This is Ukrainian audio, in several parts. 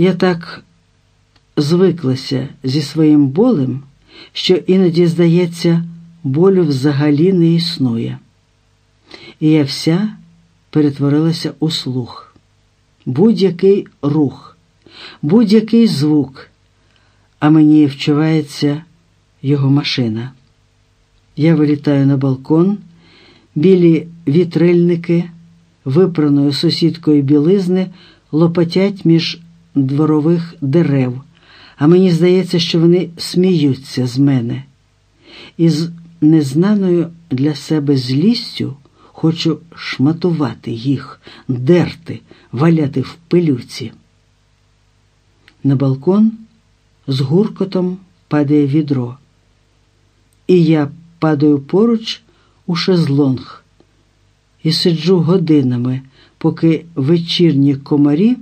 Я так звиклася зі своїм болем, що іноді, здається, болю взагалі не існує. І я вся перетворилася у слух. Будь-який рух, будь-який звук, а мені вчувається його машина. Я вилітаю на балкон, білі вітрильники, випраною сусідкою білизни, лопатять між дворових дерев, а мені здається, що вони сміються з мене. І з незнаною для себе злістю хочу шматувати їх, дерти, валяти в пилюці. На балкон з гуркотом падає відро, і я падаю поруч у шезлонг і сиджу годинами, поки вечірні комарі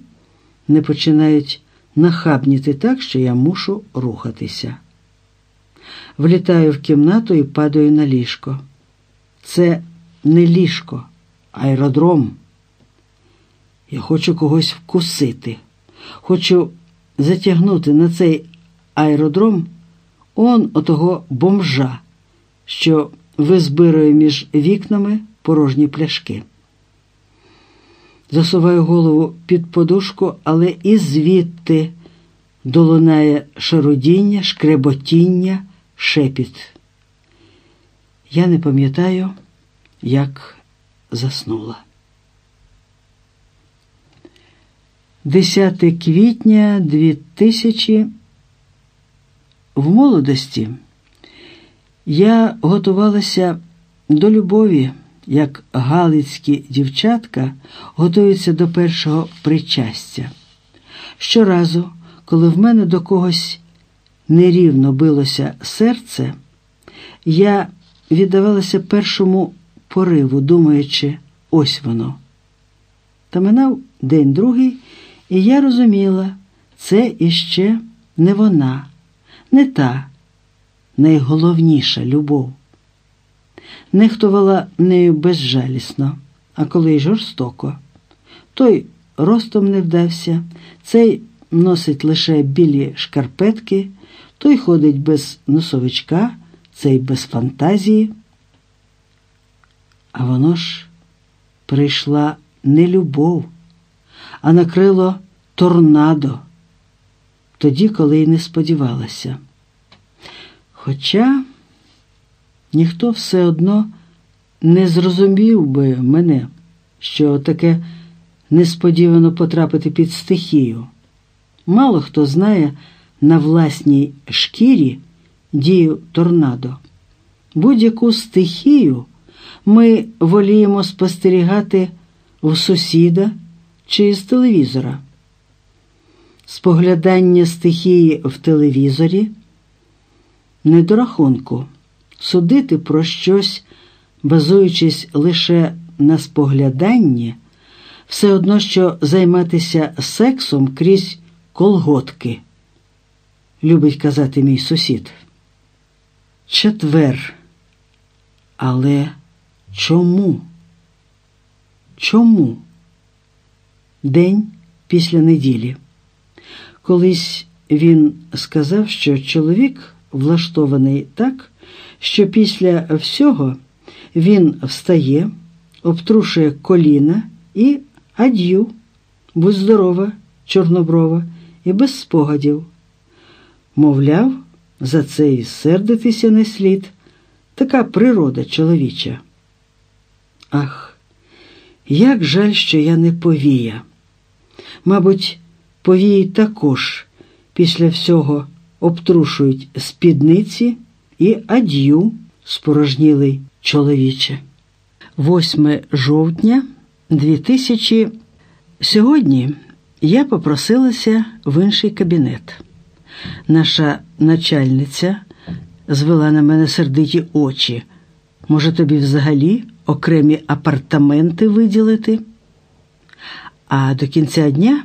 не починають нахабніти так, що я мушу рухатися. Влітаю в кімнату і падаю на ліжко. Це не ліжко, аеродром. Я хочу когось вкусити, хочу затягнути на цей аеродром он отого бомжа, що визбирує між вікнами порожні пляшки. Засуваю голову під подушку, але і звідти долунає шарудіння, шкреботіння, шепіт. Я не пам'ятаю, як заснула. 10 квітня 2000 в молодості я готувалася до любові, як галицькі дівчатка готуються до першого причастя. Щоразу, коли в мене до когось нерівно билося серце, я віддавалася першому пориву, думаючи, ось воно. Та минав день другий, і я розуміла, це іще не вона, не та найголовніша любов. Нехтувала нею безжалісно, а коли й жорстоко. Той ростом не вдався, цей носить лише білі шкарпетки, той ходить без носовичка, цей без фантазії. А воно ж прийшла не любов, а накрило торнадо, тоді, коли й не сподівалася. Хоча ніхто все одно не зрозумів би мене, що таке несподівано потрапити під стихію. Мало хто знає на власній шкірі дію торнадо. Будь-яку стихію ми воліємо спостерігати в сусіда чи з телевізора. Споглядання стихії в телевізорі не до рахунку. Судити про щось, базуючись лише на спогляданні, все одно що займатися сексом крізь колготки, любить казати мій сусід. Четвер. Але чому? Чому? День після неділі. Колись він сказав, що чоловік влаштований так, що після всього він встає, обтрушує коліна і ад'ю, будь здорова, чорноброва, і без спогадів. Мовляв, за це і сердитися не слід, така природа чоловіча. Ах, як жаль, що я не повія. Мабуть, повії також після всього обтрушують спідниці і ад'ю спорожнілий чоловіче. 8 жовтня 2000 Сьогодні я попросилася в інший кабінет. Наша начальниця звела на мене сердиті очі. Може, тобі взагалі окремі апартаменти виділити? А до кінця дня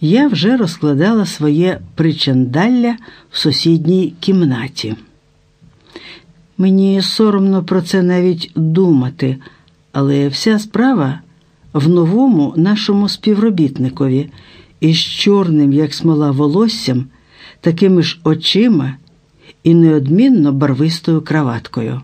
я вже розкладала своє причандалля в сусідній кімнаті. Мені соромно про це навіть думати, але вся справа в новому нашому співробітникові із чорним, як смола, волоссям, такими ж очима і неодмінно барвистою краваткою.